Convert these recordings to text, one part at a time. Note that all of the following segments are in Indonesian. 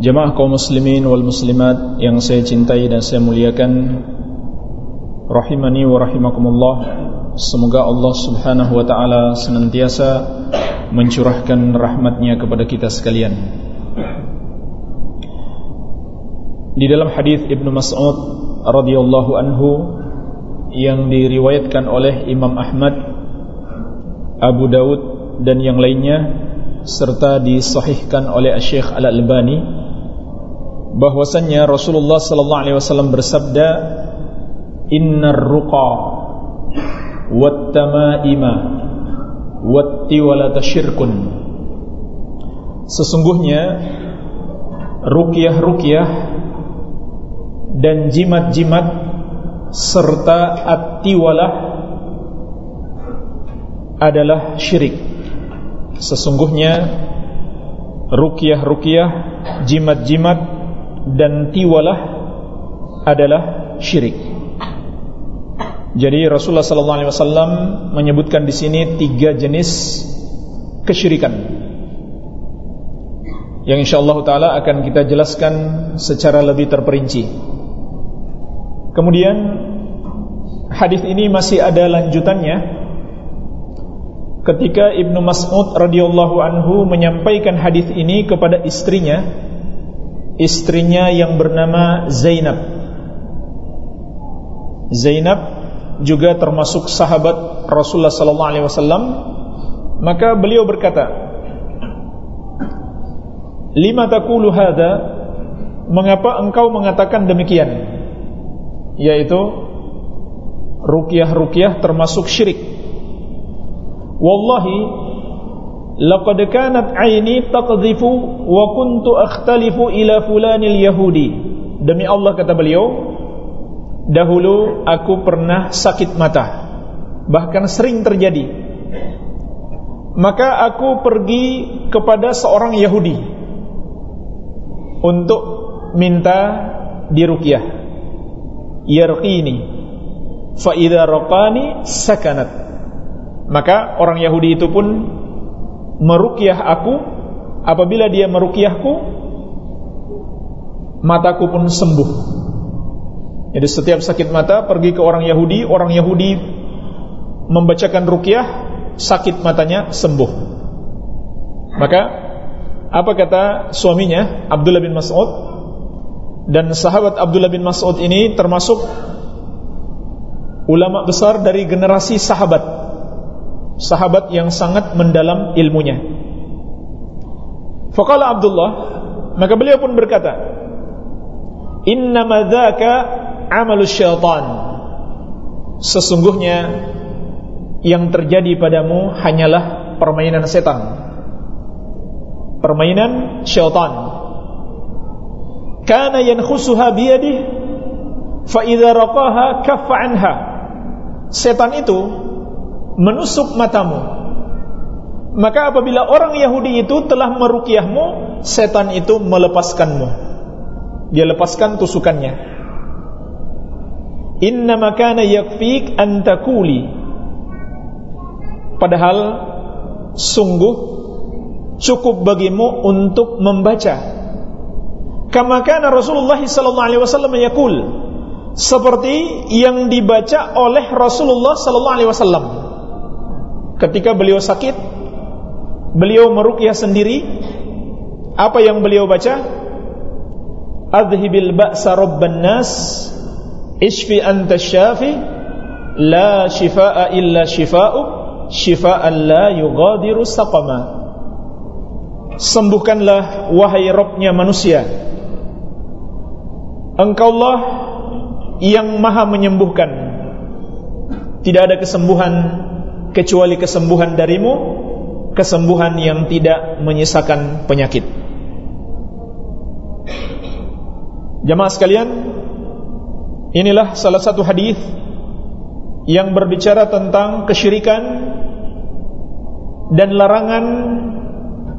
Jemaah kaum muslimin wal muslimat yang saya cintai dan saya muliakan Rahimani wa rahimakumullah Semoga Allah subhanahu wa ta'ala senantiasa mencurahkan rahmatnya kepada kita sekalian. Di dalam hadis Ibnu Mas'ud radhiyallahu anhu yang diriwayatkan oleh Imam Ahmad, Abu Daud dan yang lainnya serta disahihkan oleh Syekh Al-Albani bahwasannya Rasulullah sallallahu alaihi wasallam bersabda innar ruqa wat tamaima wat tiwalata syirkun. Sesungguhnya ruqyah-ruqyah dan jimat-jimat serta at-tiwalah adalah syirik. Sesungguhnya ruqyah-ruqyah jimat-jimat dan tiwalah adalah syirik. Jadi Rasulullah sallallahu alaihi wasallam menyebutkan di sini tiga jenis kesyirikan. Yang insyaallah taala akan kita jelaskan secara lebih terperinci. Kemudian hadis ini masih ada lanjutannya. Ketika Ibnu Mas'ud radhiyallahu anhu menyampaikan hadis ini kepada istrinya istrinya yang bernama Zainab. Zainab juga termasuk sahabat Rasulullah sallallahu alaihi wasallam. Maka beliau berkata, "Lima taqulu hadza? Mengapa engkau mengatakan demikian?" Yaitu ruqyah-ruqyah termasuk syirik. Wallahi Laqad kanat aini taqdhifu wa kuntu akhtalifu ila fulanil yahudi. Demi Allah kata beliau, dahulu aku pernah sakit mata. Bahkan sering terjadi. Maka aku pergi kepada seorang Yahudi untuk minta diruqyah. Yarqini fa idza raqani sakanat. Maka orang Yahudi itu pun merukyah aku apabila dia merukyahku mataku pun sembuh. Jadi setiap sakit mata pergi ke orang Yahudi orang Yahudi membacakan rukyah sakit matanya sembuh. Maka apa kata suaminya Abdullah bin Mas'ud? Dan sahabat Abdullah bin Mas'ud ini termasuk ulama besar dari generasi sahabat sahabat yang sangat mendalam ilmunya. Faqala Abdullah, maka beliau pun berkata, "Inna dzaka 'amalu syaitan." Sesungguhnya yang terjadi padamu hanyalah permainan setan. Permainan syaitan. Kana yankhusuha biyadihi fa idza raqaha kaffa anha. Setan itu menusuk matamu. Maka apabila orang Yahudi itu telah meruqyahmu setan itu melepaskanmu. Dia lepaskan tusukannya. Inna makana yakfik antakuli. Padahal sungguh cukup bagimu untuk membaca. Kama kana Rasulullah sallallahu alaihi wasallam yaqul seperti yang dibaca oleh Rasulullah sallallahu alaihi wasallam ketika beliau sakit beliau meruqyah sendiri. Apa yang beliau baca? Adhibil ba'sa rabban nas ishfi anta syafi la shifaa illa shifa'u shifaan la yughadiru saqama. Sembuhkanlah wahai Rabbnya manusia. Engkau Allah yang maha menyembuhkan. Tidak ada kesembuhan kecuali kesembuhan darimu kesembuhan yang tidak menyisakan penyakit jamaah sekalian Inilah salah satu hadis yang berbicara tentang kesyirikan dan larangan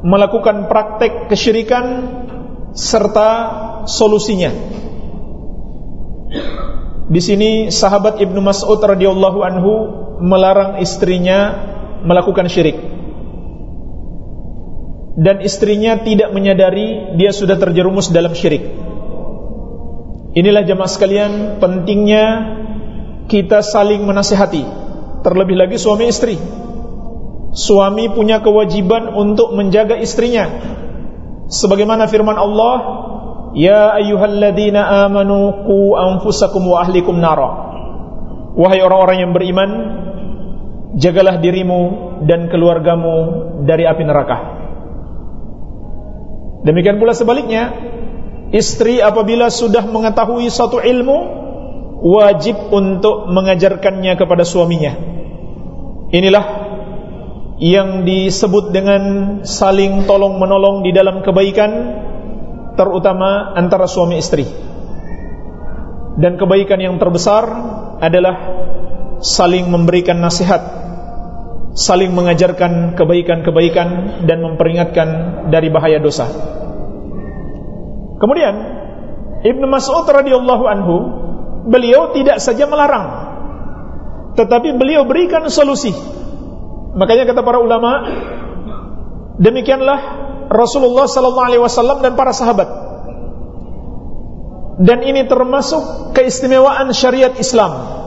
melakukan praktek kesyirikan serta solusinya. Di sini sahabat Ibnu Mas'ud radhiyallahu anhu melarang istrinya melakukan syirik. Dan istrinya tidak menyadari dia sudah terjerumus dalam syirik. Inilah jemaah sekalian pentingnya kita saling menasihati. Terlebih lagi suami istri. Suami punya kewajiban untuk menjaga istrinya. Sebagaimana firman Allah, Ya ayyuhalladzina amanu qu anfusakum wa ahlikum nara. Wahai orang-orang yang beriman, jagalah dirimu dan keluargamu dari api neraka. Demikian pula sebaliknya, istri apabila sudah mengetahui satu ilmu, wajib untuk mengajarkannya kepada suaminya. Inilah yang disebut dengan saling tolong menolong di dalam kebaikan terutama antara suami istri. Dan kebaikan yang terbesar adalah saling memberikan nasihat, saling mengajarkan kebaikan-kebaikan dan memperingatkan dari bahaya dosa. Kemudian Ibnu Mas'ud radhiyallahu anhu beliau tidak saja melarang tetapi beliau berikan solusi. Makanya kata para ulama demikianlah Rasulullah sallallahu alaihi wasallam dan para sahabat. Dan ini termasuk keistimewaan syariat Islam.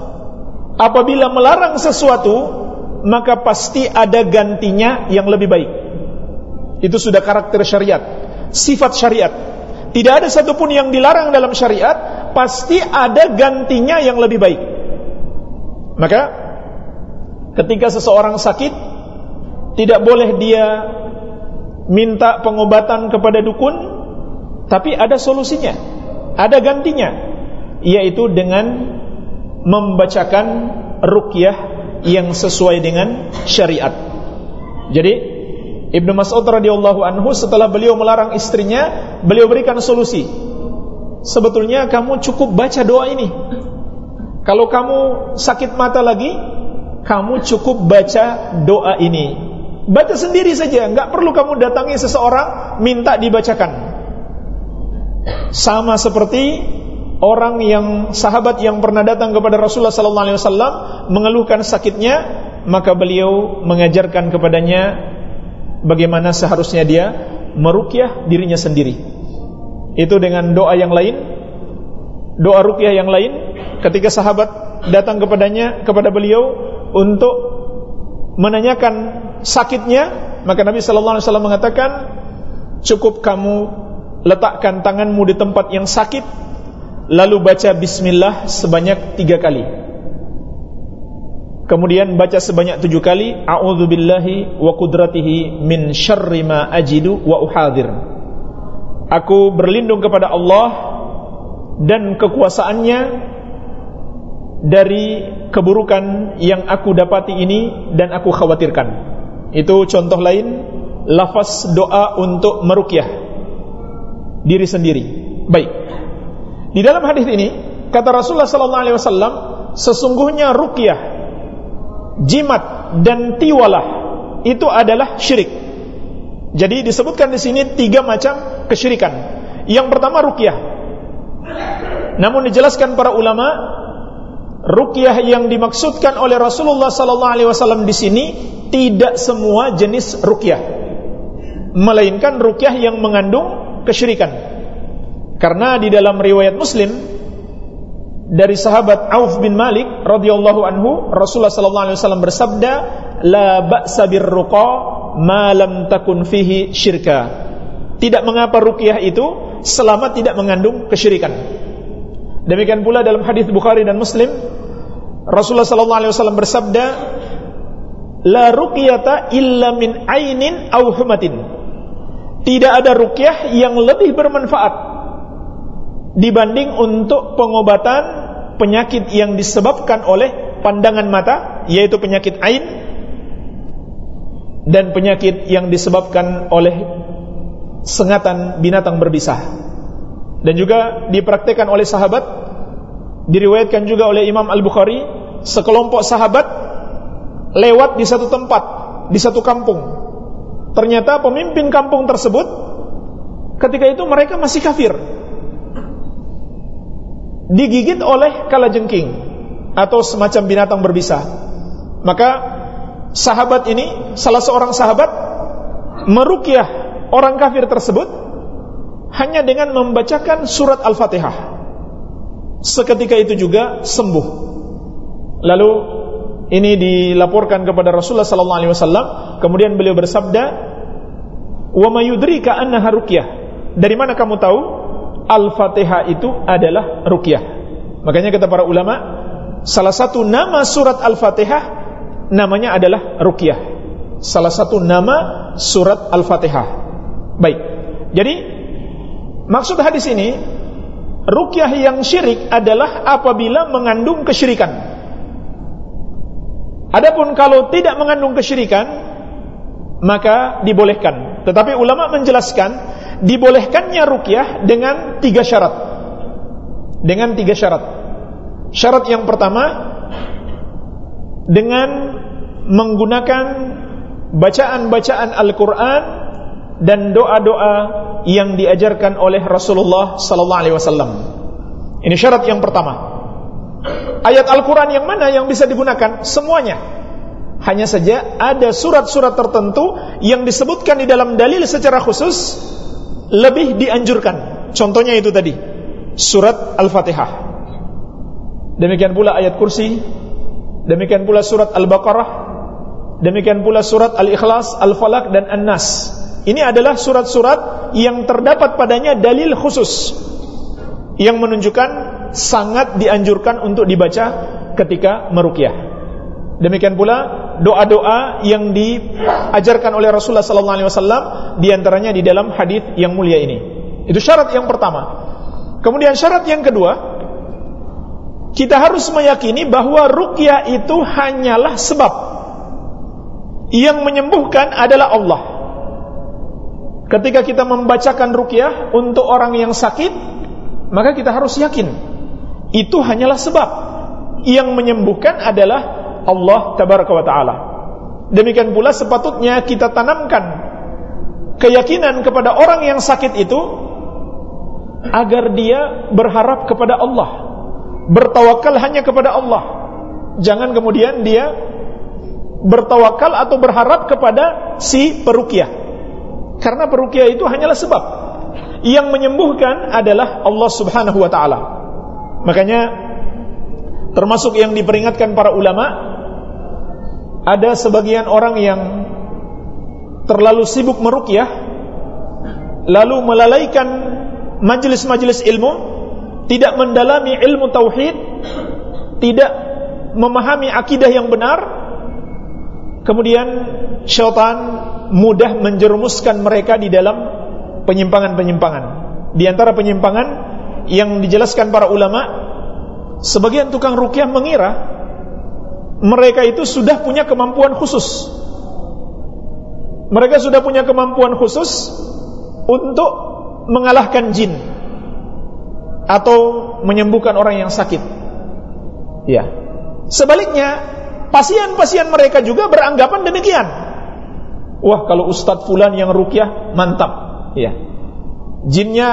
Apabila melarang sesuatu, maka pasti ada gantinya yang lebih baik. Itu sudah karakter syariat, sifat syariat. Tidak ada satupun yang dilarang dalam syariat, pasti ada gantinya yang lebih baik. Maka ketika seseorang sakit, tidak boleh dia minta pengobatan kepada dukun tapi ada solusinya ada gantinya yaitu dengan membacakan ruqyah yang sesuai dengan syariat. Jadi Ibnu Mas'ud radhiyallahu anhu setelah beliau melarang istrinya beliau berikan solusi. Sebetulnya kamu cukup baca doa ini. Kalau kamu sakit mata lagi kamu cukup baca doa ini. Baca sendiri saja, nggak perlu kamu datangi seseorang minta dibacakan. Sama seperti orang yang sahabat yang pernah datang kepada Rasulullah sallallahu alaihi wasallam mengeluhkan sakitnya, maka beliau mengajarkan kepadanya bagaimana seharusnya dia merukyah dirinya sendiri. Itu dengan doa yang lain, doa rukyah yang lain ketika sahabat datang kepadanya kepada beliau untuk menanyakan sakitnya, maka Nabi sallallahu alaihi wasallam mengatakan, cukup kamu letakkan tanganmu di tempat yang sakit, lalu baca bismillah sebanyak tiga kali. Kemudian baca sebanyak tujuh kali, a'udzu billahi wa qudratihi min syarri ma ajidu wa uhadir. Aku berlindung kepada Allah dan kekuasaannya dari keburukan yang aku dapati ini dan aku khawatirkan. Itu contoh lain lafaz doa untuk merukyah diri sendiri. Baik. Di dalam hadis ini kata Rasulullah sallallahu alaihi wasallam sesungguhnya rukyah jimat dan tiwalah itu adalah syirik. Jadi disebutkan di sini tiga macam kesyirikan. Yang pertama rukyah. Namun dijelaskan para ulama rukyah yang dimaksudkan oleh Rasulullah sallallahu alaihi wasallam di sini tidak semua jenis rukyah melainkan rukyah yang mengandung kesyirikan karena di dalam riwayat Muslim dari sahabat Auf bin Malik radhiyallahu anhu Rasulullah sallallahu alaihi wasallam bersabda la ba'sa birruqa ma lam takun fihi syirka tidak mengapa rukyah itu selama tidak mengandung kesyirikan demikian pula dalam hadis Bukhari dan Muslim Rasulullah sallallahu alaihi wasallam bersabda la ruqyata illa min ainin aw humatin. Tidak ada ruqyah yang lebih bermanfaat dibanding untuk pengobatan penyakit yang disebabkan oleh pandangan mata yaitu penyakit ain dan penyakit yang disebabkan oleh sengatan binatang berbisa. Dan juga dipraktikkan oleh sahabat Diriwayatkan juga oleh Imam Al-Bukhari, sekelompok sahabat lewat di satu tempat, di satu kampung. Ternyata pemimpin kampung tersebut ketika itu mereka masih kafir. Digigit oleh kalajengking atau semacam binatang berbisa. Maka sahabat ini, salah seorang sahabat merukyah orang kafir tersebut hanya dengan membacakan surat Al-Fatihah seketika itu juga sembuh. Lalu ini dilaporkan kepada Rasulullah sallallahu alaihi wasallam, kemudian beliau bersabda, "Wa may yudrika annaha ruqyah?" Dari mana kamu tahu Al-Fatihah itu adalah ruqyah? Makanya kata para ulama, salah satu nama surat Al-Fatihah namanya adalah ruqyah. Salah satu nama surat Al-Fatihah. Baik. Jadi maksud hadis ini Rukyah yang syirik adalah apabila mengandung kesyirikan. Adapun kalau tidak mengandung kesyirikan, maka dibolehkan. Tetapi ulama menjelaskan, dibolehkannya rukyah dengan tiga syarat. Dengan tiga syarat. Syarat yang pertama, dengan menggunakan bacaan-bacaan Al-Quran dan doa-doa yang diajarkan oleh Rasulullah sallallahu alaihi wasallam. Ini syarat yang pertama. Ayat Al-Qur'an yang mana yang bisa digunakan? Semuanya. Hanya saja ada surat-surat tertentu yang disebutkan di dalam dalil secara khusus lebih dianjurkan. Contohnya itu tadi, surat Al-Fatihah. Demikian pula ayat kursi, demikian pula surat Al-Baqarah, demikian pula surat Al-Ikhlas, Al-Falaq dan An-Nas. Ini adalah surat-surat yang terdapat padanya dalil khusus yang menunjukkan sangat dianjurkan untuk dibaca ketika meruqyah. Demikian pula doa-doa yang diajarkan oleh Rasulullah sallallahu alaihi wasallam di antaranya di dalam hadis yang mulia ini. Itu syarat yang pertama. Kemudian syarat yang kedua, kita harus meyakini bahwa ruqyah itu hanyalah sebab yang menyembuhkan adalah Allah Ketika kita membacakan rukyah untuk orang yang sakit, maka kita harus yakin itu hanyalah sebab yang menyembuhkan adalah Allah tabaraka wa taala. Demikian pula sepatutnya kita tanamkan keyakinan kepada orang yang sakit itu agar dia berharap kepada Allah, bertawakal hanya kepada Allah. Jangan kemudian dia bertawakal atau berharap kepada si perukyah karena perukia itu hanyalah sebab. Yang menyembuhkan adalah Allah Subhanahu wa taala. Makanya termasuk yang diperingatkan para ulama ada sebagian orang yang terlalu sibuk merukyah lalu melalaikan majelis-majelis ilmu, tidak mendalami ilmu tauhid, tidak memahami akidah yang benar, kemudian syaitan mudah menjerumuskan mereka di dalam penyimpangan-penyimpangan. Di antara penyimpangan yang dijelaskan para ulama, sebagian tukang rukyah mengira mereka itu sudah punya kemampuan khusus. Mereka sudah punya kemampuan khusus untuk mengalahkan jin atau menyembuhkan orang yang sakit. Ya. Sebaliknya, pasien-pasien mereka juga beranggapan demikian wah kalau Ustadz Fulan yang rukyah mantap, ya. Jinnya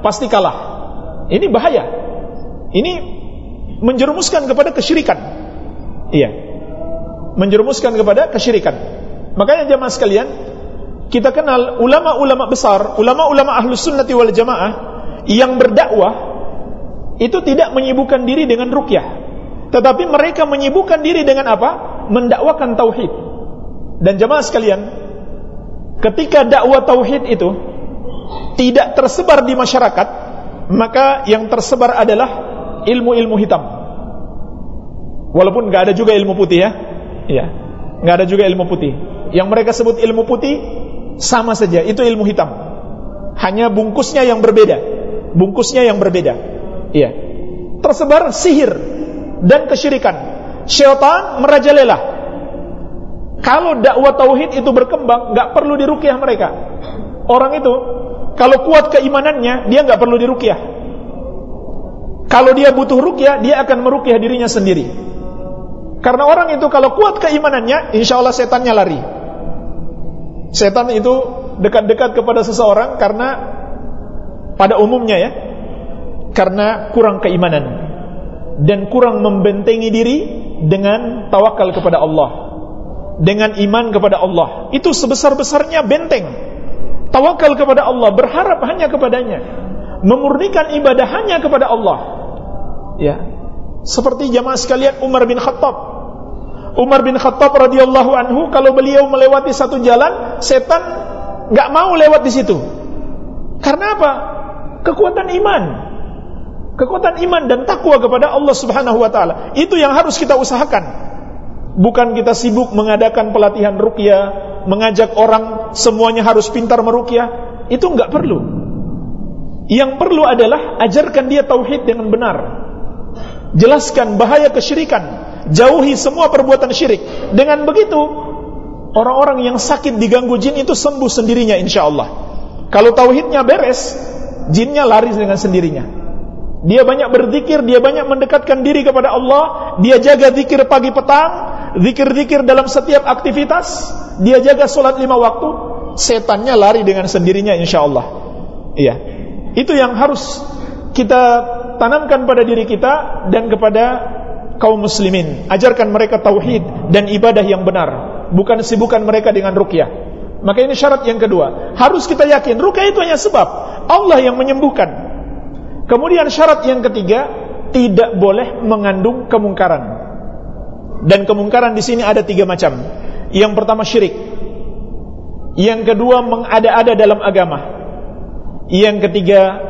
pasti kalah. Ini bahaya. Ini menjerumuskan kepada kesyirikan. Iya. Menjerumuskan kepada kesyirikan. Makanya jamaah sekalian, kita kenal ulama-ulama besar, ulama-ulama ahlus sunnati wal jamaah yang berdakwah itu tidak menyibukkan diri dengan rukyah. Tetapi mereka menyibukkan diri dengan apa? Mendakwakan tauhid. Dan jemaah sekalian, ketika dakwah tauhid itu tidak tersebar di masyarakat, maka yang tersebar adalah ilmu-ilmu hitam. Walaupun nggak ada juga ilmu putih ya, ya, nggak ada juga ilmu putih. Yang mereka sebut ilmu putih sama saja, itu ilmu hitam. Hanya bungkusnya yang berbeda, bungkusnya yang berbeda. Iya, tersebar sihir dan kesyirikan. Syaitan merajalela kalau dakwah tauhid itu berkembang, nggak perlu dirukyah mereka. Orang itu kalau kuat keimanannya, dia nggak perlu dirukyah. Kalau dia butuh rukyah, dia akan merukyah dirinya sendiri. Karena orang itu kalau kuat keimanannya, insya Allah setannya lari. Setan itu dekat-dekat kepada seseorang karena pada umumnya ya, karena kurang keimanan dan kurang membentengi diri dengan tawakal kepada Allah, dengan iman kepada Allah. Itu sebesar-besarnya benteng. Tawakal kepada Allah, berharap hanya kepadanya, memurnikan ibadah hanya kepada Allah. Ya, seperti jamaah sekalian Umar bin Khattab Umar bin Khattab radhiyallahu anhu kalau beliau melewati satu jalan, setan nggak mau lewat di situ. Karena apa? Kekuatan iman. Kekuatan iman dan takwa kepada Allah Subhanahu wa taala. Itu yang harus kita usahakan. Bukan kita sibuk mengadakan pelatihan ruqyah, mengajak orang semuanya harus pintar meruqyah, itu nggak perlu. Yang perlu adalah ajarkan dia tauhid dengan benar. Jelaskan bahaya kesyirikan, jauhi semua perbuatan syirik. Dengan begitu, orang-orang yang sakit diganggu jin itu sembuh sendirinya insya Allah. Kalau tauhidnya beres, jinnya lari dengan sendirinya. Dia banyak berzikir, dia banyak mendekatkan diri kepada Allah, dia jaga zikir pagi petang, zikir-zikir dalam setiap aktivitas, dia jaga solat lima waktu, setannya lari dengan sendirinya insya Allah. Iya, itu yang harus kita tanamkan pada diri kita dan kepada kaum muslimin. Ajarkan mereka tauhid dan ibadah yang benar. Bukan sibukan mereka dengan rukyah. Maka ini syarat yang kedua. Harus kita yakin rukyah itu hanya sebab. Allah yang menyembuhkan. Kemudian syarat yang ketiga tidak boleh mengandung kemungkaran. Dan kemungkaran di sini ada tiga macam. Yang pertama syirik. Yang kedua mengada-ada dalam agama. Yang ketiga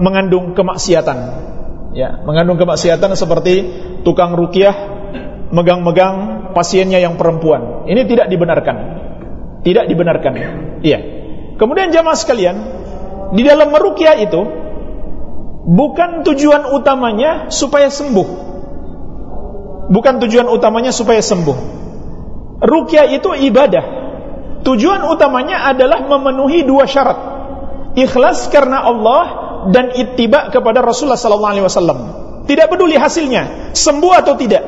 mengandung kemaksiatan. Ya mengandung kemaksiatan seperti tukang rukyah megang-megang pasiennya yang perempuan. Ini tidak dibenarkan. Tidak dibenarkan. Iya. Kemudian jamaah sekalian, di dalam merukyah itu bukan tujuan utamanya supaya sembuh. Bukan tujuan utamanya supaya sembuh. Rukyah itu ibadah. Tujuan utamanya adalah memenuhi dua syarat. Ikhlas karena Allah dan ittiba kepada Rasulullah sallallahu alaihi wasallam. Tidak peduli hasilnya, sembuh atau tidak.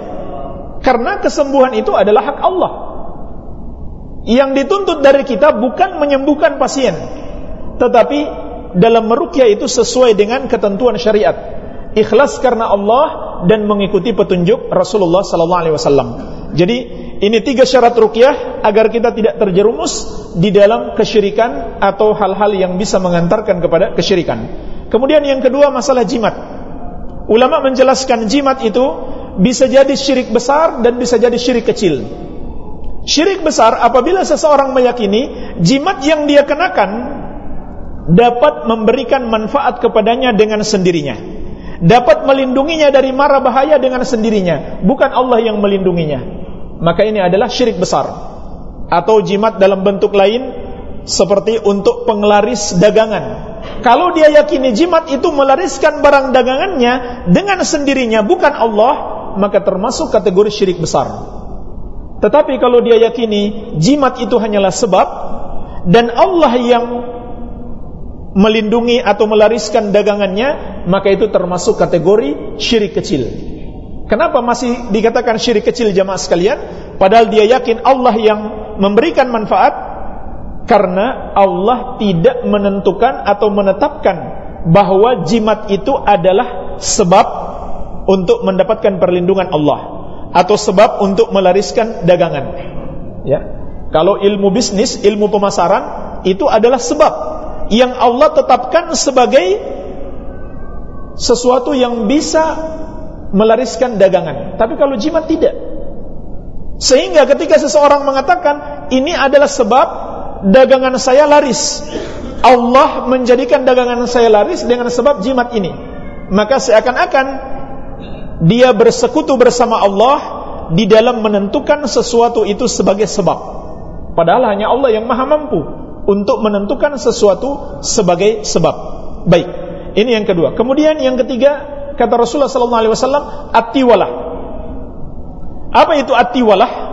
Karena kesembuhan itu adalah hak Allah. Yang dituntut dari kita bukan menyembuhkan pasien, tetapi dalam merukyah itu sesuai dengan ketentuan syariat. Ikhlas karena Allah dan mengikuti petunjuk Rasulullah sallallahu alaihi wasallam. Jadi ini tiga syarat rukyah agar kita tidak terjerumus di dalam kesyirikan atau hal-hal yang bisa mengantarkan kepada kesyirikan. Kemudian yang kedua masalah jimat. Ulama menjelaskan jimat itu bisa jadi syirik besar dan bisa jadi syirik kecil. Syirik besar apabila seseorang meyakini jimat yang dia kenakan dapat memberikan manfaat kepadanya dengan sendirinya. Dapat melindunginya dari mara bahaya dengan sendirinya, bukan Allah yang melindunginya. Maka ini adalah syirik besar. Atau jimat dalam bentuk lain seperti untuk penglaris dagangan kalau dia yakini jimat itu melariskan barang dagangannya dengan sendirinya bukan Allah, maka termasuk kategori syirik besar. Tetapi kalau dia yakini jimat itu hanyalah sebab dan Allah yang melindungi atau melariskan dagangannya, maka itu termasuk kategori syirik kecil. Kenapa masih dikatakan syirik kecil jamaah sekalian? Padahal dia yakin Allah yang memberikan manfaat karena Allah tidak menentukan atau menetapkan bahwa jimat itu adalah sebab untuk mendapatkan perlindungan Allah atau sebab untuk melariskan dagangan. Ya. Kalau ilmu bisnis, ilmu pemasaran itu adalah sebab yang Allah tetapkan sebagai sesuatu yang bisa melariskan dagangan. Tapi kalau jimat tidak. Sehingga ketika seseorang mengatakan ini adalah sebab dagangan saya laris. Allah menjadikan dagangan saya laris dengan sebab jimat ini. Maka seakan-akan dia bersekutu bersama Allah di dalam menentukan sesuatu itu sebagai sebab. Padahal hanya Allah yang maha mampu untuk menentukan sesuatu sebagai sebab. Baik, ini yang kedua. Kemudian yang ketiga, kata Rasulullah wasallam, atiwalah. Apa itu atiwalah?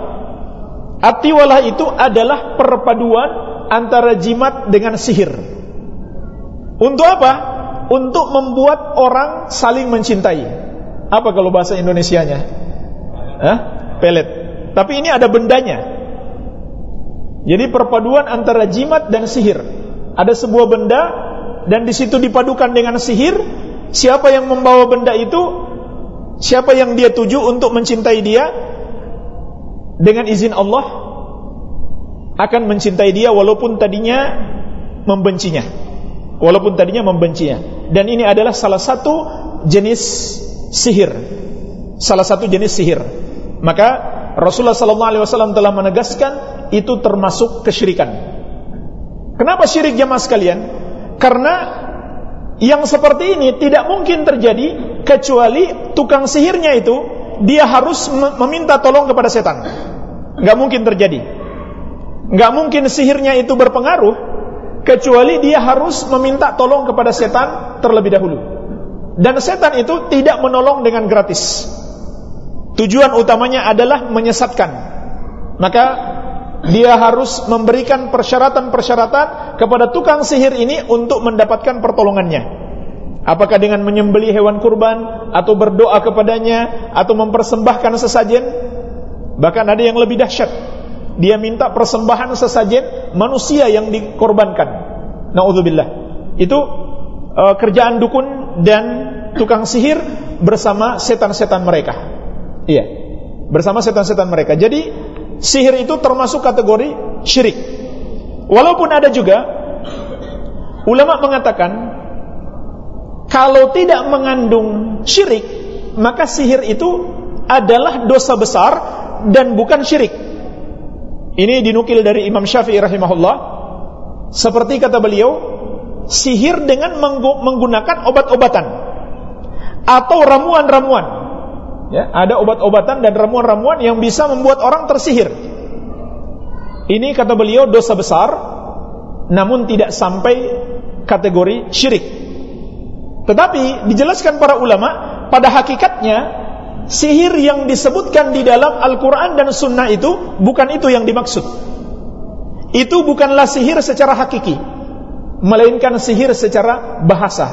Atiwalah itu adalah perpaduan antara jimat dengan sihir. Untuk apa? untuk membuat orang saling mencintai. Apa kalau bahasa Indonesianya? Hah? Pelet. Tapi ini ada bendanya. Jadi perpaduan antara jimat dan sihir. Ada sebuah benda dan di situ dipadukan dengan sihir. Siapa yang membawa benda itu, siapa yang dia tuju untuk mencintai dia dengan izin Allah akan mencintai dia walaupun tadinya membencinya. Walaupun tadinya membencinya. Dan ini adalah salah satu jenis sihir. Salah satu jenis sihir. Maka Rasulullah wasallam telah menegaskan itu termasuk kesyirikan. Kenapa syirik jemaah sekalian? Karena yang seperti ini tidak mungkin terjadi kecuali tukang sihirnya itu dia harus meminta tolong kepada setan. Enggak mungkin terjadi. Enggak mungkin sihirnya itu berpengaruh kecuali dia harus meminta tolong kepada setan terlebih dahulu. Dan setan itu tidak menolong dengan gratis. Tujuan utamanya adalah menyesatkan. Maka dia harus memberikan persyaratan-persyaratan kepada tukang sihir ini untuk mendapatkan pertolongannya. Apakah dengan menyembeli hewan kurban atau berdoa kepadanya atau mempersembahkan sesajen? Bahkan ada yang lebih dahsyat dia minta persembahan sesajen manusia yang dikorbankan. Nauzubillah. Itu uh, kerjaan dukun dan tukang sihir bersama setan-setan mereka. Iya. Bersama setan-setan mereka. Jadi sihir itu termasuk kategori syirik. Walaupun ada juga ulama mengatakan kalau tidak mengandung syirik, maka sihir itu adalah dosa besar dan bukan syirik. Ini dinukil dari Imam Syafi'i rahimahullah. Seperti kata beliau, sihir dengan menggunakan obat-obatan atau ramuan-ramuan. Ya, ada obat-obatan dan ramuan-ramuan yang bisa membuat orang tersihir. Ini kata beliau dosa besar, namun tidak sampai kategori syirik. Tetapi dijelaskan para ulama, pada hakikatnya sihir yang disebutkan di dalam Al-Quran dan Sunnah itu bukan itu yang dimaksud. Itu bukanlah sihir secara hakiki, melainkan sihir secara bahasa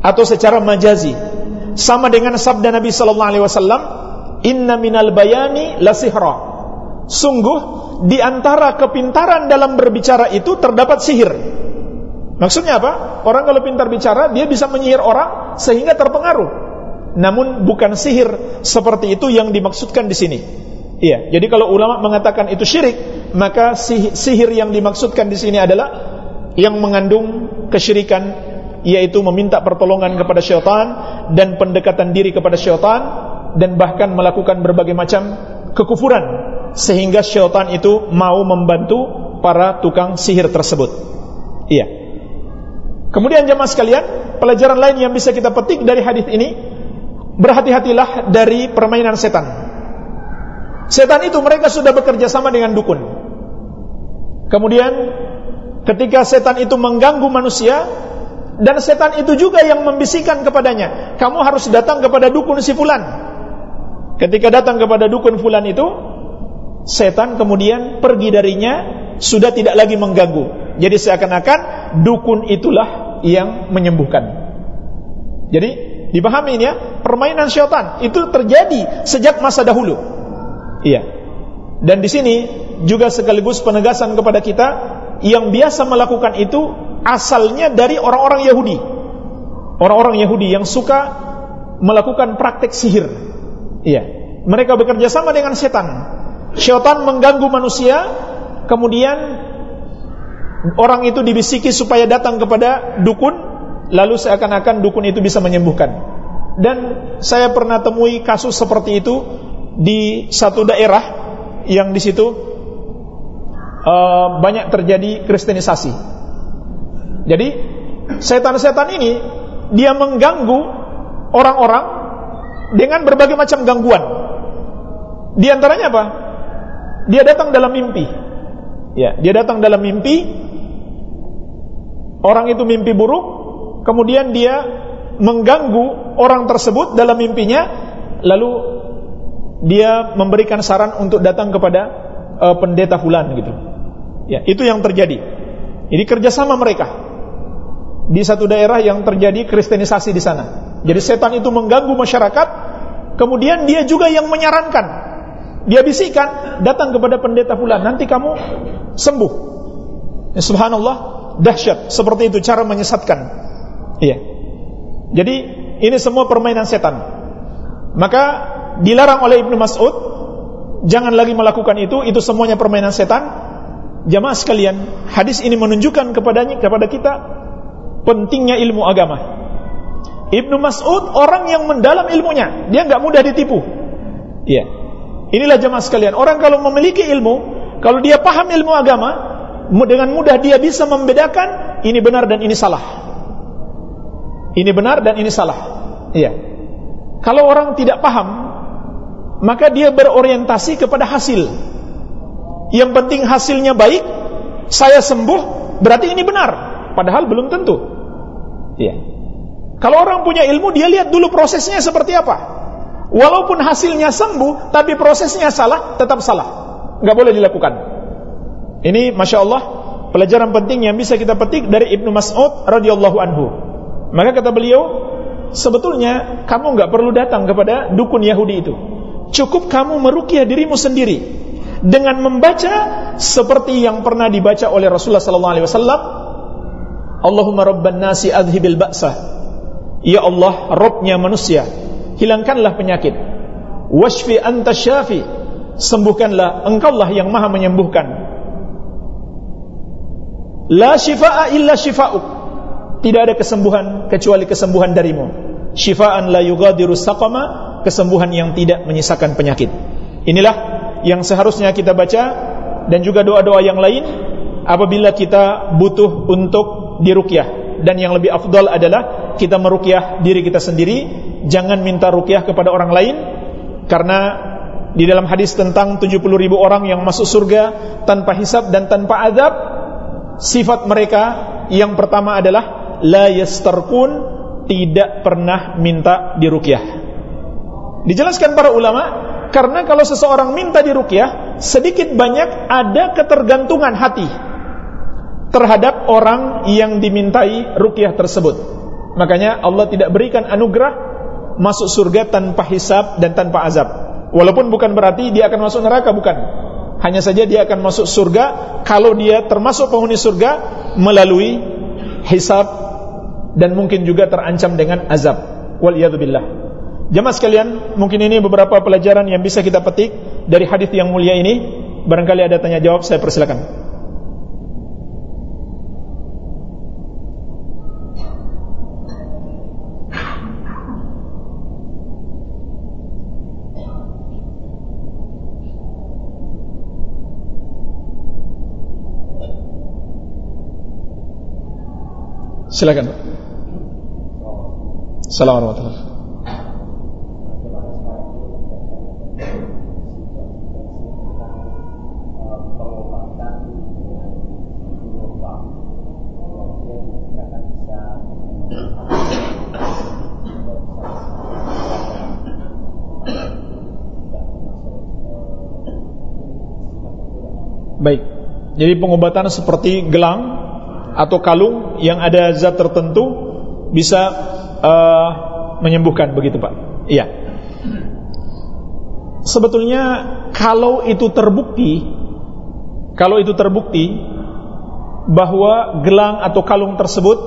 atau secara majazi. Sama dengan sabda Nabi Sallallahu Alaihi Wasallam, Inna minal bayani la sihra. Sungguh di antara kepintaran dalam berbicara itu terdapat sihir. Maksudnya apa? Orang kalau pintar bicara, dia bisa menyihir orang sehingga terpengaruh namun bukan sihir seperti itu yang dimaksudkan di sini. Iya, jadi kalau ulama mengatakan itu syirik, maka sihir yang dimaksudkan di sini adalah yang mengandung kesyirikan yaitu meminta pertolongan kepada syaitan dan pendekatan diri kepada syaitan dan bahkan melakukan berbagai macam kekufuran sehingga syaitan itu mau membantu para tukang sihir tersebut. Iya. Kemudian jemaah sekalian, pelajaran lain yang bisa kita petik dari hadis ini berhati-hatilah dari permainan setan. Setan itu mereka sudah bekerja sama dengan dukun. Kemudian ketika setan itu mengganggu manusia dan setan itu juga yang membisikkan kepadanya, kamu harus datang kepada dukun si fulan. Ketika datang kepada dukun fulan itu, setan kemudian pergi darinya sudah tidak lagi mengganggu. Jadi seakan-akan dukun itulah yang menyembuhkan. Jadi Dipahami ini ya? Permainan syaitan itu terjadi sejak masa dahulu. Iya. Dan di sini juga sekaligus penegasan kepada kita yang biasa melakukan itu asalnya dari orang-orang Yahudi. Orang-orang Yahudi yang suka melakukan praktek sihir. Iya. Mereka bekerja sama dengan setan. Syaitan mengganggu manusia, kemudian orang itu dibisiki supaya datang kepada dukun lalu seakan-akan dukun itu bisa menyembuhkan. Dan saya pernah temui kasus seperti itu di satu daerah yang di situ uh, banyak terjadi kristenisasi. Jadi setan-setan ini dia mengganggu orang-orang dengan berbagai macam gangguan. Di antaranya apa? Dia datang dalam mimpi. Ya, dia datang dalam mimpi. Orang itu mimpi buruk, kemudian dia mengganggu orang tersebut dalam mimpinya lalu dia memberikan saran untuk datang kepada uh, pendeta fulan gitu. Ya, itu yang terjadi. Jadi kerjasama mereka. di satu daerah yang terjadi kristenisasi di sana. Jadi setan itu mengganggu masyarakat, kemudian dia juga yang menyarankan. Dia bisikan, datang kepada pendeta pula, nanti kamu sembuh. Ya, subhanallah, dahsyat. Seperti itu cara menyesatkan. Iya. Jadi ini semua permainan setan. Maka dilarang oleh Ibnu Mas'ud jangan lagi melakukan itu, itu semuanya permainan setan. Jamaah sekalian, hadis ini menunjukkan kepadanya kepada kita pentingnya ilmu agama. Ibnu Mas'ud orang yang mendalam ilmunya, dia nggak mudah ditipu. Iya. Inilah jemaah sekalian, orang kalau memiliki ilmu, kalau dia paham ilmu agama, dengan mudah dia bisa membedakan ini benar dan ini salah. Ini benar dan ini salah. Iya. Kalau orang tidak paham, maka dia berorientasi kepada hasil. Yang penting hasilnya baik, saya sembuh, berarti ini benar. Padahal belum tentu. Iya. Kalau orang punya ilmu, dia lihat dulu prosesnya seperti apa. Walaupun hasilnya sembuh, tapi prosesnya salah, tetap salah. Nggak boleh dilakukan. Ini masya Allah pelajaran penting yang bisa kita petik dari Ibnu Mas'ud radhiyallahu anhu. Maka kata beliau, sebetulnya kamu nggak perlu datang kepada dukun Yahudi itu. Cukup kamu merukyah dirimu sendiri dengan membaca seperti yang pernah dibaca oleh Rasulullah sallallahu alaihi wasallam. Allahumma rabban nasi adhibil ba'sa Ya Allah, Robnya manusia Hilangkanlah penyakit. Washfi anta syafi. Sembuhkanlah, engkaulah yang maha menyembuhkan. La shifa'a illa shifa'uk Tidak ada kesembuhan kecuali kesembuhan darimu. Shifa'an la yugadiru saqama Kesembuhan yang tidak menyisakan penyakit. Inilah yang seharusnya kita baca Dan juga doa-doa yang lain Apabila kita butuh untuk dirukyah. Dan yang lebih afdal adalah kita merukyah diri kita sendiri jangan minta rukyah kepada orang lain karena di dalam hadis tentang 70 ribu orang yang masuk surga tanpa hisab dan tanpa azab sifat mereka yang pertama adalah la yastarqun tidak pernah minta dirukyah dijelaskan para ulama karena kalau seseorang minta dirukyah sedikit banyak ada ketergantungan hati terhadap orang yang dimintai rukyah tersebut. Makanya Allah tidak berikan anugerah masuk surga tanpa hisab dan tanpa azab. Walaupun bukan berarti dia akan masuk neraka, bukan. Hanya saja dia akan masuk surga kalau dia termasuk penghuni surga melalui hisab dan mungkin juga terancam dengan azab. Waliyadzubillah. Jemaah sekalian, mungkin ini beberapa pelajaran yang bisa kita petik dari hadis yang mulia ini. Barangkali ada tanya jawab, saya persilakan. Silakan. Assalamualaikum warahmatullahi Baik. Jadi pengobatan seperti gelang atau kalung yang ada zat tertentu bisa uh, menyembuhkan begitu Pak. Iya. Sebetulnya kalau itu terbukti kalau itu terbukti bahwa gelang atau kalung tersebut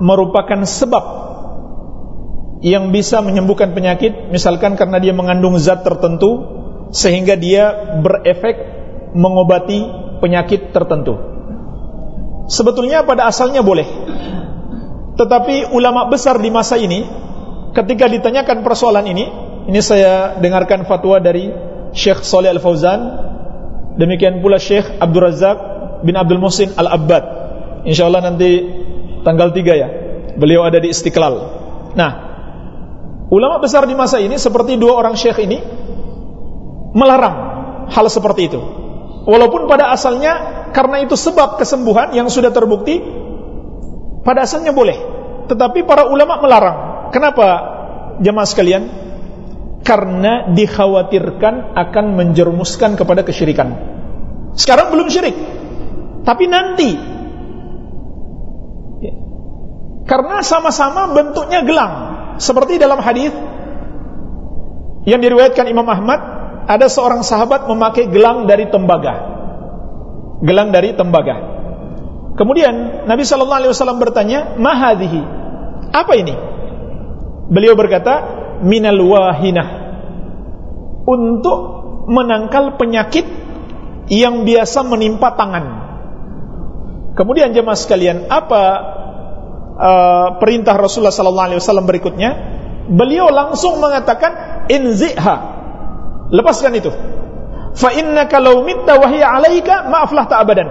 merupakan sebab yang bisa menyembuhkan penyakit misalkan karena dia mengandung zat tertentu sehingga dia berefek mengobati penyakit tertentu Sebetulnya pada asalnya boleh. Tetapi ulama besar di masa ini Ketika ditanyakan persoalan ini Ini saya dengarkan fatwa dari Syekh Saleh Al-Fauzan Demikian pula Syekh Abdul Razak bin Abdul Musin Al-Abbad. InsyaAllah nanti tanggal 3 ya Beliau ada di Istiqlal. Nah Ulama besar di masa ini Seperti dua orang syekh ini Melarang hal seperti itu. Walaupun pada asalnya karena itu sebab kesembuhan yang sudah terbukti pada asalnya boleh. Tetapi para ulama melarang. Kenapa jemaah sekalian? Karena dikhawatirkan akan menjerumuskan kepada kesyirikan. Sekarang belum syirik. Tapi nanti. Karena sama-sama bentuknya gelang. Seperti dalam hadis yang diriwayatkan Imam Ahmad, ada seorang sahabat memakai gelang dari tembaga. Gelang dari tembaga. Kemudian Nabi sallallahu alaihi wasallam bertanya, "Mahadhihi?" Apa ini? Beliau berkata, "Minal wahinah." Untuk menangkal penyakit yang biasa menimpa tangan. Kemudian jemaah sekalian, apa uh, perintah Rasulullah sallallahu alaihi wasallam berikutnya? Beliau langsung mengatakan, "Inziha." Lepaskan itu. Fa innaka law mitta wa 'alaika ma aflahta abadan.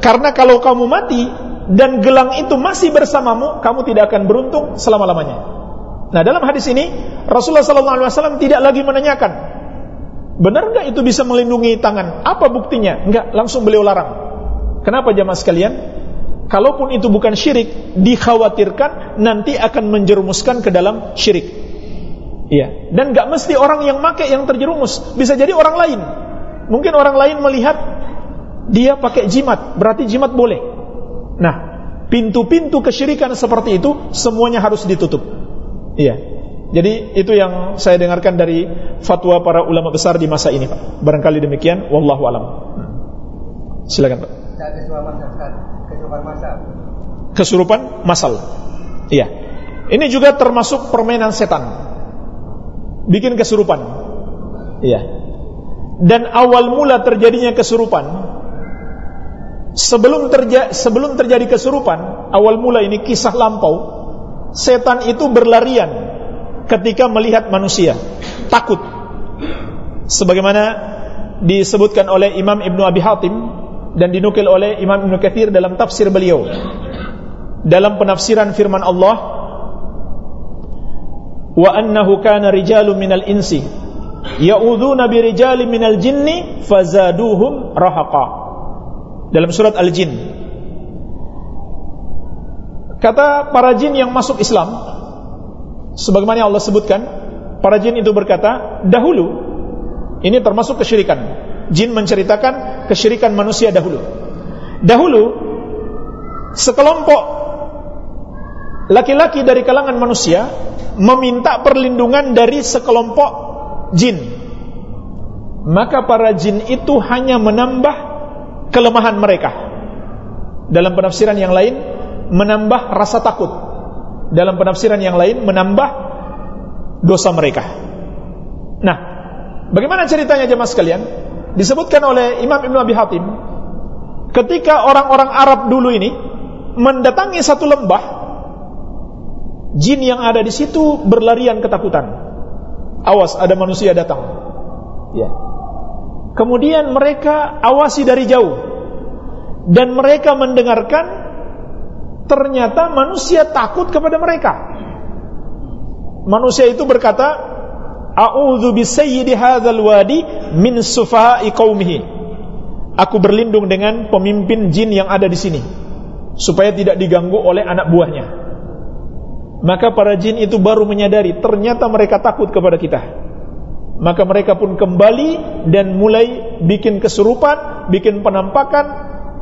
Karena kalau kamu mati dan gelang itu masih bersamamu, kamu tidak akan beruntung selama-lamanya. Nah, dalam hadis ini Rasulullah sallallahu alaihi wasallam tidak lagi menanyakan, benar enggak itu bisa melindungi tangan? Apa buktinya? Enggak, langsung beliau larang. Kenapa jamaah sekalian? Kalaupun itu bukan syirik, dikhawatirkan nanti akan menjerumuskan ke dalam syirik. Iya. Dan enggak mesti orang yang make yang terjerumus, bisa jadi orang lain. Mungkin orang lain melihat dia pakai jimat, berarti jimat boleh. Nah, pintu-pintu kesyirikan seperti itu semuanya harus ditutup. Iya. Jadi itu yang saya dengarkan dari fatwa para ulama besar di masa ini, Pak. Barangkali demikian, wallahu alam. Silakan, Pak. Kesurupan masal. Kesurupan masal. Iya. Ini juga termasuk permainan setan. Bikin kesurupan. Iya. Dan awal mula terjadinya kesurupan sebelum terja sebelum terjadi kesurupan, awal mula ini kisah lampau, setan itu berlarian ketika melihat manusia, takut. Sebagaimana disebutkan oleh Imam Ibnu Abi Hatim dan dinukil oleh Imam Ibn Kathir dalam tafsir beliau dalam penafsiran firman Allah wa annahu kana rijalun minal insi ya'udhuna bi rijalin minal jinni fazaduhum rahaqa. Dalam surat Al-Jin. Kata para jin yang masuk Islam sebagaimana Allah sebutkan para jin itu berkata dahulu ini termasuk kesyirikan. Jin menceritakan kesyirikan manusia dahulu. Dahulu sekelompok laki-laki dari kalangan manusia meminta perlindungan dari sekelompok jin. Maka para jin itu hanya menambah kelemahan mereka. Dalam penafsiran yang lain menambah rasa takut. Dalam penafsiran yang lain menambah dosa mereka. Nah, bagaimana ceritanya jemaah sekalian? disebutkan oleh Imam Ibn Abi Hatim ketika orang-orang Arab dulu ini mendatangi satu lembah jin yang ada di situ berlarian ketakutan. Awas ada manusia datang. Ya. Kemudian mereka awasi dari jauh. Dan mereka mendengarkan ternyata manusia takut kepada mereka. Manusia itu berkata A'udzu bisayyidi hadzal wadi min sufaha'i qaumihi. Aku berlindung dengan pemimpin jin yang ada di sini supaya tidak diganggu oleh anak buahnya. Maka para jin itu baru menyadari ternyata mereka takut kepada kita. Maka mereka pun kembali dan mulai bikin kesurupan, bikin penampakan,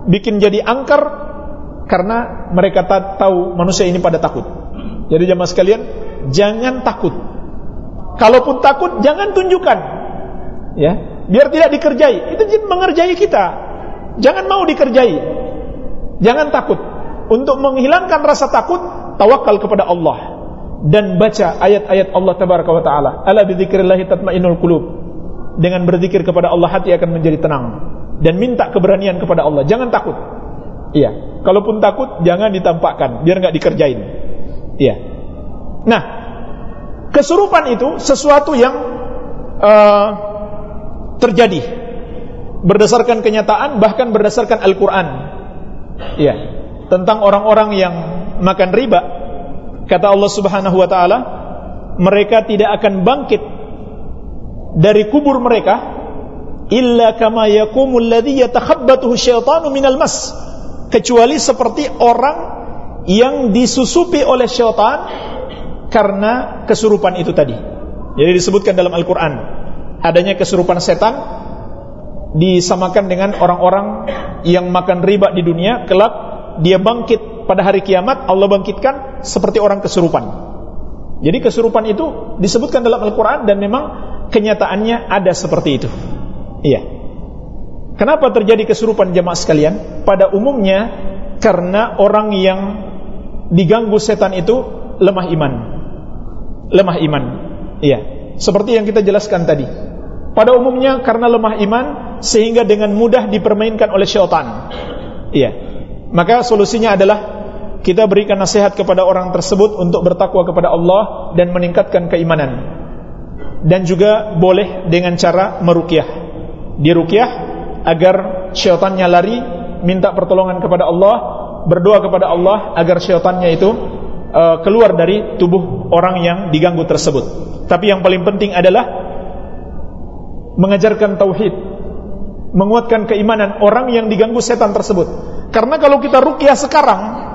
bikin jadi angker karena mereka tahu manusia ini pada takut. Jadi jamaah sekalian, jangan takut Kalaupun takut jangan tunjukkan. Ya, biar tidak dikerjai. Itu jin mengerjai kita. Jangan mau dikerjai. Jangan takut. Untuk menghilangkan rasa takut, tawakal kepada Allah dan baca ayat-ayat Allah tabaraka wa taala. Ala bidzikrillah tatmainnul qulub. Dengan berzikir kepada Allah hati akan menjadi tenang dan minta keberanian kepada Allah. Jangan takut. Iya. Kalaupun takut jangan ditampakkan biar enggak dikerjain. Iya. Nah, Kesurupan itu sesuatu yang uh, terjadi berdasarkan kenyataan bahkan berdasarkan Al-Qur'an. Ya, tentang orang-orang yang makan riba kata Allah Subhanahu wa taala mereka tidak akan bangkit dari kubur mereka illa kama yaqumul ladzi yatakhabbathu syaitanu minal mas kecuali seperti orang yang disusupi oleh syaitan karena kesurupan itu tadi. Jadi disebutkan dalam Al-Quran adanya kesurupan setan disamakan dengan orang-orang yang makan riba di dunia kelak dia bangkit pada hari kiamat Allah bangkitkan seperti orang kesurupan. Jadi kesurupan itu disebutkan dalam Al-Quran dan memang kenyataannya ada seperti itu. Iya. Kenapa terjadi kesurupan jemaah sekalian? Pada umumnya karena orang yang diganggu setan itu lemah iman. Lemah iman. Iya. Seperti yang kita jelaskan tadi. Pada umumnya karena lemah iman sehingga dengan mudah dipermainkan oleh syaitan. Iya. Maka solusinya adalah kita berikan nasihat kepada orang tersebut untuk bertakwa kepada Allah dan meningkatkan keimanan. Dan juga boleh dengan cara meruqyah. Diruqyah agar syaitannya lari, minta pertolongan kepada Allah, berdoa kepada Allah agar syaitannya itu uh, keluar dari tubuh orang yang diganggu tersebut. Tapi yang paling penting adalah mengajarkan tauhid, menguatkan keimanan orang yang diganggu setan tersebut. Karena kalau kita rukyah sekarang,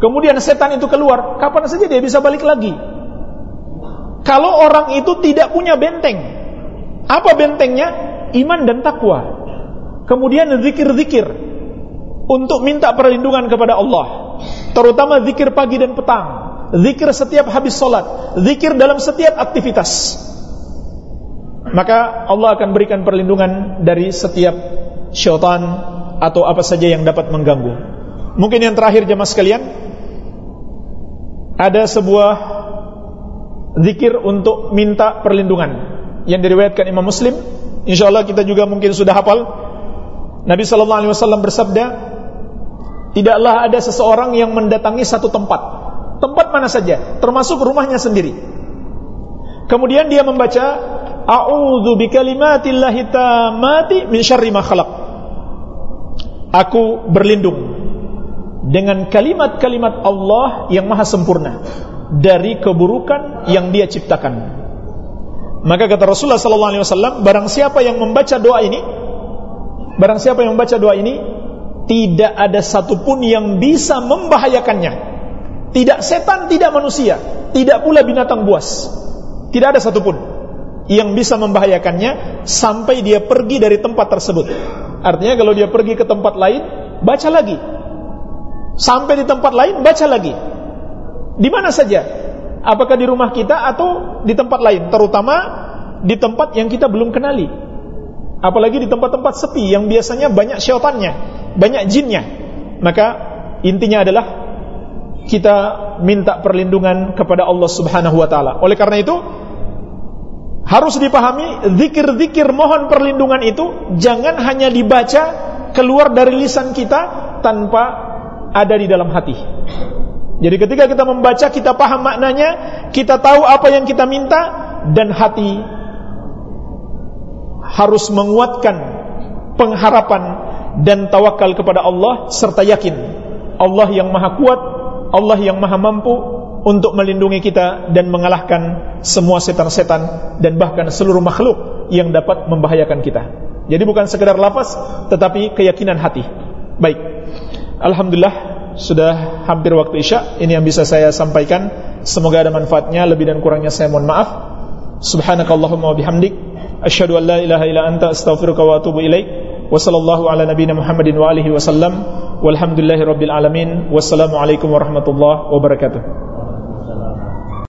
kemudian setan itu keluar, kapan saja dia bisa balik lagi. Kalau orang itu tidak punya benteng, apa bentengnya? Iman dan takwa. Kemudian zikir-zikir untuk minta perlindungan kepada Allah, terutama zikir pagi dan petang, zikir setiap habis sholat, zikir dalam setiap aktivitas maka Allah akan berikan perlindungan dari setiap syaitan atau apa saja yang dapat mengganggu. Mungkin yang terakhir jemaah sekalian, ada sebuah zikir untuk minta perlindungan yang diriwayatkan Imam Muslim. Insyaallah kita juga mungkin sudah hafal. Nabi sallallahu alaihi wasallam bersabda, "Tidaklah ada seseorang yang mendatangi satu tempat, tempat mana saja, termasuk rumahnya sendiri. Kemudian dia membaca A'udzu tammati min syarri ma. Aku berlindung dengan kalimat-kalimat Allah yang maha sempurna dari keburukan yang Dia ciptakan. Maka kata Rasulullah sallallahu alaihi wasallam, barang siapa yang membaca doa ini, barang siapa yang membaca doa ini, tidak ada satupun yang bisa membahayakannya. Tidak setan, tidak manusia, tidak pula binatang buas. Tidak ada satupun yang bisa membahayakannya sampai dia pergi dari tempat tersebut. Artinya kalau dia pergi ke tempat lain, baca lagi. Sampai di tempat lain, baca lagi. Di mana saja? Apakah di rumah kita atau di tempat lain? Terutama di tempat yang kita belum kenali. Apalagi di tempat-tempat sepi yang biasanya banyak syaitannya, banyak jinnya. Maka intinya adalah kita minta perlindungan kepada Allah Subhanahu wa taala. Oleh karena itu, harus dipahami zikir-zikir mohon perlindungan itu jangan hanya dibaca keluar dari lisan kita tanpa ada di dalam hati. Jadi ketika kita membaca kita paham maknanya, kita tahu apa yang kita minta dan hati harus menguatkan pengharapan dan tawakal kepada Allah serta yakin Allah yang maha kuat, Allah yang maha mampu untuk melindungi kita dan mengalahkan semua setan-setan dan bahkan seluruh makhluk yang dapat membahayakan kita. Jadi bukan sekedar lafaz tetapi keyakinan hati. Baik. Alhamdulillah sudah hampir waktu Isya. Ini yang bisa saya sampaikan. Semoga ada manfaatnya. Lebih dan kurangnya saya mohon maaf. Subhanakallahumma wa bihamdik asyhadu an la ilaha illa anta astaghfiruka wa atubu ilaik. Wa sallallahu ala nabiyyina Muhammadin wa alihi wasallam. Walhamdulillahirabbil alamin. Wassalamualaikum warahmatullahi wabarakatuh.